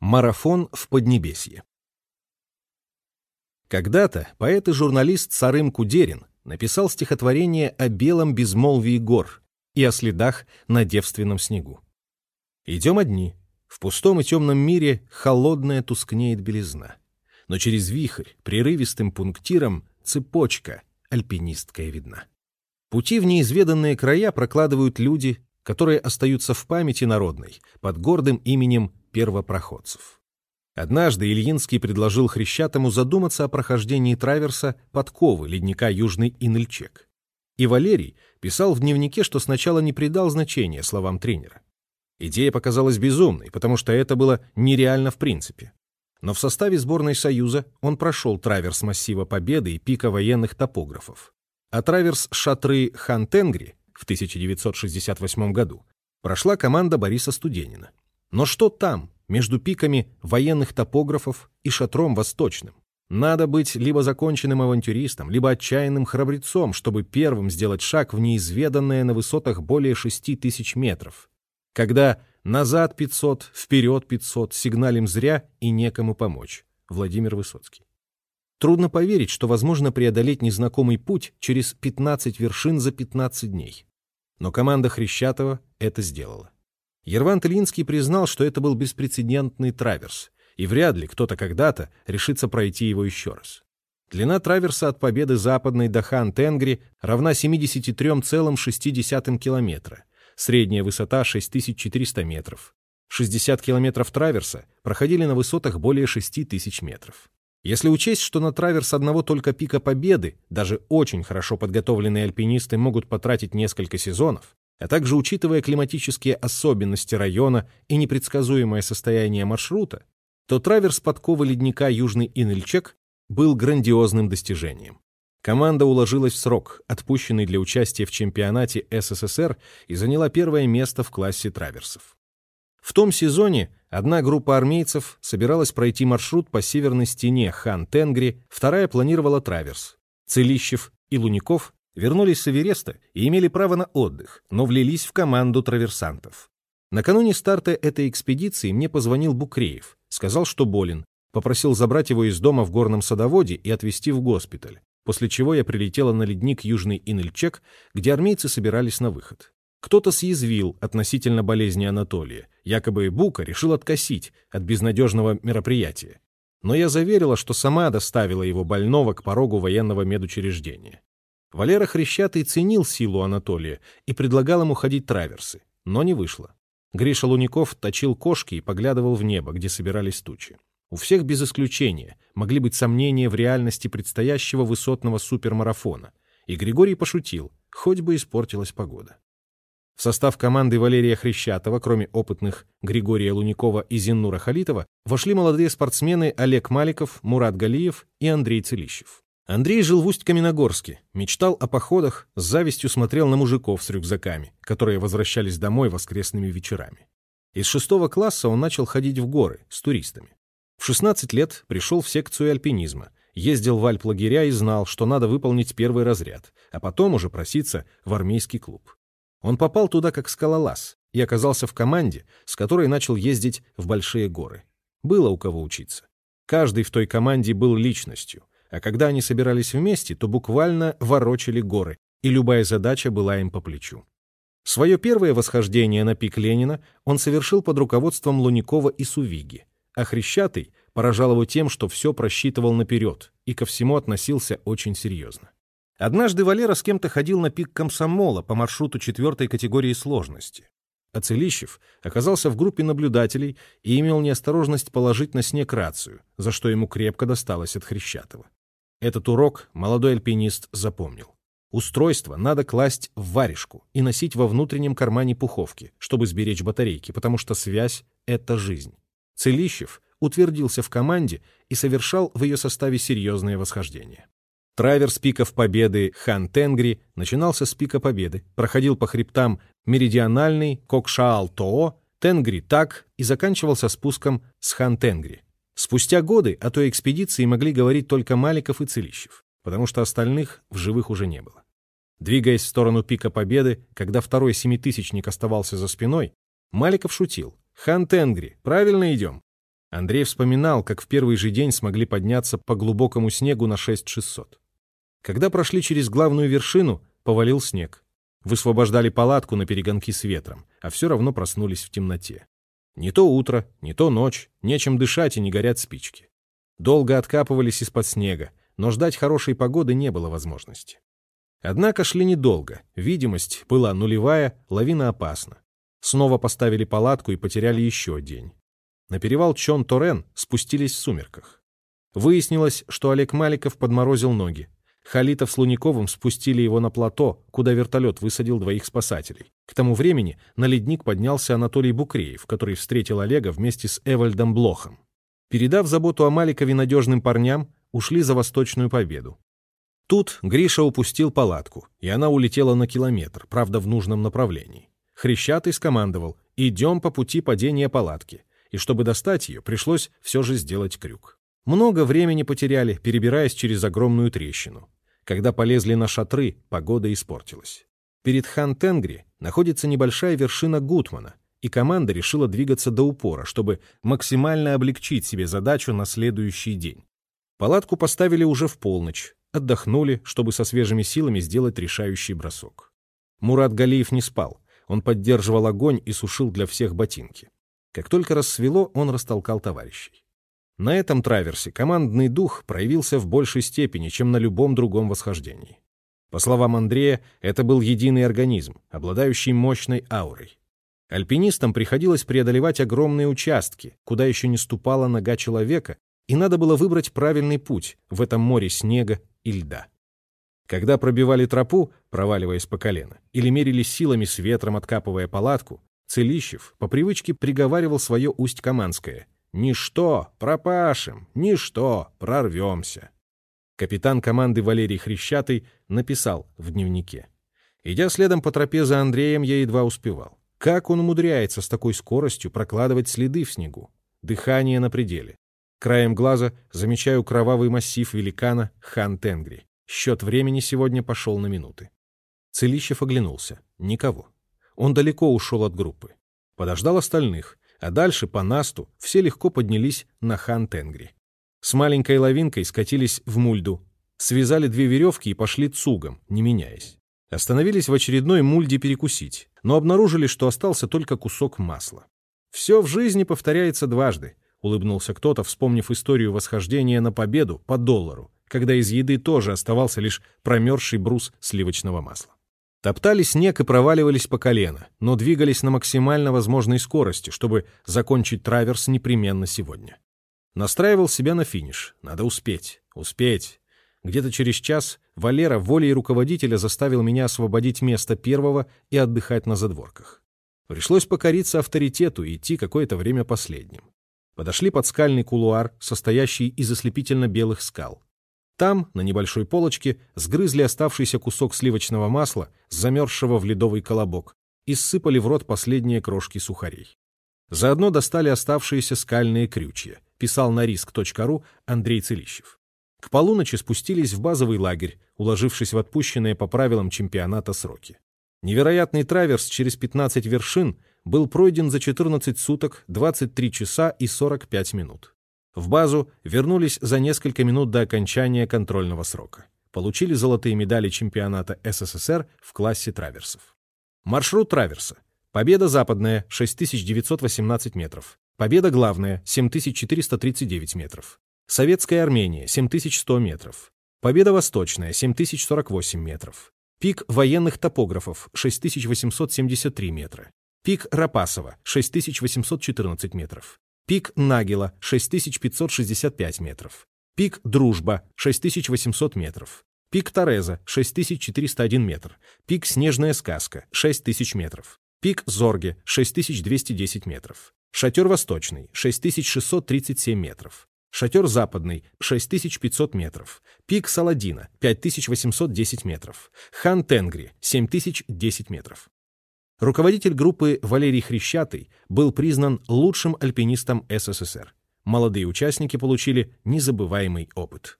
Марафон в Поднебесье. Когда-то поэт и журналист Сарым Кудерин написал стихотворение о белом безмолвии гор и о следах на девственном снегу. Идем одни. В пустом и темном мире холодная тускнеет белизна. Но через вихрь, прерывистым пунктиром, цепочка альпинисткая видна. Пути в неизведанные края прокладывают люди, которые остаются в памяти народной под гордым именем первопроходцев. Однажды Ильинский предложил Хрящатому задуматься о прохождении траверса подковы ледника Южный Инельчек. И Валерий писал в дневнике, что сначала не придал значения словам тренера. Идея показалась безумной, потому что это было нереально в принципе. Но в составе сборной Союза он прошел траверс массива Победы и пика военных топографов. А траверс шатры Хан-Тенгри в 1968 году прошла команда Бориса Студенина. Но что там, между пиками военных топографов и шатром восточным? Надо быть либо законченным авантюристом, либо отчаянным храбрецом, чтобы первым сделать шаг в неизведанное на высотах более 6 тысяч метров. Когда назад 500, вперед 500, сигналим зря и некому помочь. Владимир Высоцкий. Трудно поверить, что возможно преодолеть незнакомый путь через 15 вершин за 15 дней. Но команда Хрящатова это сделала. Ерван Ильинский признал, что это был беспрецедентный траверс, и вряд ли кто-то когда-то решится пройти его еще раз. Длина траверса от победы западной до Хан-Тенгри равна 73,6 километра, средняя высота 6400 метров. 60 километров траверса проходили на высотах более 6000 метров. Если учесть, что на траверс одного только пика Победы даже очень хорошо подготовленные альпинисты могут потратить несколько сезонов, а также учитывая климатические особенности района и непредсказуемое состояние маршрута, то траверс подковы ледника Южный Инельчек был грандиозным достижением. Команда уложилась в срок, отпущенный для участия в чемпионате СССР, и заняла первое место в классе траверсов. В том сезоне одна группа армейцев собиралась пройти маршрут по северной стене Хан-Тенгри, вторая планировала траверс. Целищев и Луников вернулись с Эвереста и имели право на отдых, но влились в команду траверсантов. Накануне старта этой экспедиции мне позвонил Букреев, сказал, что болен, попросил забрать его из дома в горном садоводе и отвезти в госпиталь, после чего я прилетела на ледник Южный Инельчек, где армейцы собирались на выход. Кто-то съязвил относительно болезни Анатолия, якобы Бука решил откосить от безнадежного мероприятия. Но я заверила, что сама доставила его больного к порогу военного медучреждения. Валера Хрящатый ценил силу Анатолия и предлагал ему ходить траверсы, но не вышло. Гриша Луников точил кошки и поглядывал в небо, где собирались тучи. У всех без исключения могли быть сомнения в реальности предстоящего высотного супермарафона, и Григорий пошутил, хоть бы испортилась погода. В состав команды Валерия Хрящатова, кроме опытных Григория Луникова и Зиннура Халитова, вошли молодые спортсмены Олег Маликов, Мурат Галиев и Андрей Целищев. Андрей жил в Усть-Каменогорске, мечтал о походах, с завистью смотрел на мужиков с рюкзаками, которые возвращались домой воскресными вечерами. Из шестого класса он начал ходить в горы с туристами. В 16 лет пришел в секцию альпинизма, ездил в альп-лагеря и знал, что надо выполнить первый разряд, а потом уже проситься в армейский клуб. Он попал туда как скалолаз и оказался в команде, с которой начал ездить в большие горы. Было у кого учиться. Каждый в той команде был личностью — а когда они собирались вместе, то буквально ворочали горы, и любая задача была им по плечу. Свое первое восхождение на пик Ленина он совершил под руководством Луникова и Сувиги, а Хрящатый поражал его тем, что все просчитывал наперед и ко всему относился очень серьезно. Однажды Валера с кем-то ходил на пик комсомола по маршруту четвертой категории сложности. А Целищев оказался в группе наблюдателей и имел неосторожность положить на снег рацию, за что ему крепко досталось от Хрящатого. Этот урок молодой альпинист запомнил. Устройство надо класть в варежку и носить во внутреннем кармане пуховки, чтобы сберечь батарейки, потому что связь — это жизнь. Целищев утвердился в команде и совершал в ее составе серьезное восхождение. Траверс пиков Победы Хан-Тенгри начинался с пика Победы, проходил по хребтам Меридиональный, Кокшаал-Тоо, Тенгри-Так и заканчивался спуском с Хан-Тенгри. Спустя годы о той экспедиции могли говорить только Маликов и Целищев, потому что остальных в живых уже не было. Двигаясь в сторону пика Победы, когда второй семитысячник оставался за спиной, Маликов шутил. «Хан Тенгри, правильно идем?» Андрей вспоминал, как в первый же день смогли подняться по глубокому снегу на 6600. Когда прошли через главную вершину, повалил снег. Высвобождали палатку на перегонки с ветром, а все равно проснулись в темноте. Не то утро, не то ночь, нечем дышать и не горят спички. Долго откапывались из-под снега, но ждать хорошей погоды не было возможности. Однако шли недолго, видимость была нулевая, лавина опасна. Снова поставили палатку и потеряли еще день. На перевал Чон-Торен спустились в сумерках. Выяснилось, что Олег Маликов подморозил ноги, Халитов с Луниковым спустили его на плато, куда вертолет высадил двоих спасателей. К тому времени на ледник поднялся Анатолий Букреев, который встретил Олега вместе с Эвальдом Блохом. Передав заботу о Маликове надежным парням, ушли за Восточную Победу. Тут Гриша упустил палатку, и она улетела на километр, правда, в нужном направлении. Хрящатый скомандовал «Идем по пути падения палатки», и чтобы достать ее, пришлось все же сделать крюк. Много времени потеряли, перебираясь через огромную трещину. Когда полезли на шатры, погода испортилась. Перед Хан-Тенгри находится небольшая вершина Гутмана, и команда решила двигаться до упора, чтобы максимально облегчить себе задачу на следующий день. Палатку поставили уже в полночь, отдохнули, чтобы со свежими силами сделать решающий бросок. Мурат Галиев не спал, он поддерживал огонь и сушил для всех ботинки. Как только рассвело, он растолкал товарищей. На этом траверсе командный дух проявился в большей степени, чем на любом другом восхождении. По словам Андрея, это был единый организм, обладающий мощной аурой. Альпинистам приходилось преодолевать огромные участки, куда еще не ступала нога человека, и надо было выбрать правильный путь в этом море снега и льда. Когда пробивали тропу, проваливаясь по колено, или мерили силами с ветром, откапывая палатку, Целищев по привычке приговаривал свое усть-каманское Ничто, пропашем, ничто, прорвемся. Капитан команды Валерий Хрещатый написал в дневнике. Идя следом по тропе за Андреем, я едва успевал. Как он умудряется с такой скоростью прокладывать следы в снегу? Дыхание на пределе. Краем глаза замечаю кровавый массив великана Хан Тенгри. Счет времени сегодня пошел на минуты. Целищев оглянулся. Никого. Он далеко ушел от группы. Подождал остальных, а дальше по насту все легко поднялись на Хан-Тенгри. С маленькой лавинкой скатились в мульду, связали две веревки и пошли цугом, не меняясь. Остановились в очередной мульде перекусить, но обнаружили, что остался только кусок масла. «Все в жизни повторяется дважды», — улыбнулся кто-то, вспомнив историю восхождения на победу по доллару, когда из еды тоже оставался лишь промерзший брус сливочного масла. Топтали снег и проваливались по колено, но двигались на максимально возможной скорости, чтобы закончить траверс непременно сегодня. Настраивал себя на финиш. Надо успеть. Успеть. Где-то через час Валера волей руководителя заставил меня освободить место первого и отдыхать на задворках. Пришлось покориться авторитету и идти какое-то время последним. Подошли под скальный кулуар, состоящий из ослепительно белых скал. Там, на небольшой полочке, сгрызли оставшийся кусок сливочного масла, замерзшего в ледовый колобок, и ссыпали в рот последние крошки сухарей. Заодно достали оставшиеся скальные крючья, писал на риск.ру Андрей Целищев. К полуночи спустились в базовый лагерь, уложившись в отпущенные по правилам чемпионата сроки. Невероятный траверс через 15 вершин был пройден за 14 суток, 23 часа и 45 минут. В базу вернулись за несколько минут до окончания контрольного срока. Получили золотые медали чемпионата СССР в классе траверсов. Маршрут траверса. Победа западная – 6918 метров. Победа главная – 7439 метров. Советская Армения – 7100 метров. Победа восточная – 7048 метров. Пик военных топографов – 6873 метра. Пик Рапасова – 6814 метров. Пик Нагела — 6565 метров. Пик Дружба — 6800 метров. Пик Тореза — 6401 метр. Пик Снежная сказка — 6000 метров. Пик Зорге — 6210 метров. Шатер Восточный — 6637 метров. Шатер Западный — 6500 метров. Пик Саладина — 5810 метров. Хан Тенгри — 7010 метров. Руководитель группы Валерий Хрещатый был признан лучшим альпинистом СССР. Молодые участники получили незабываемый опыт.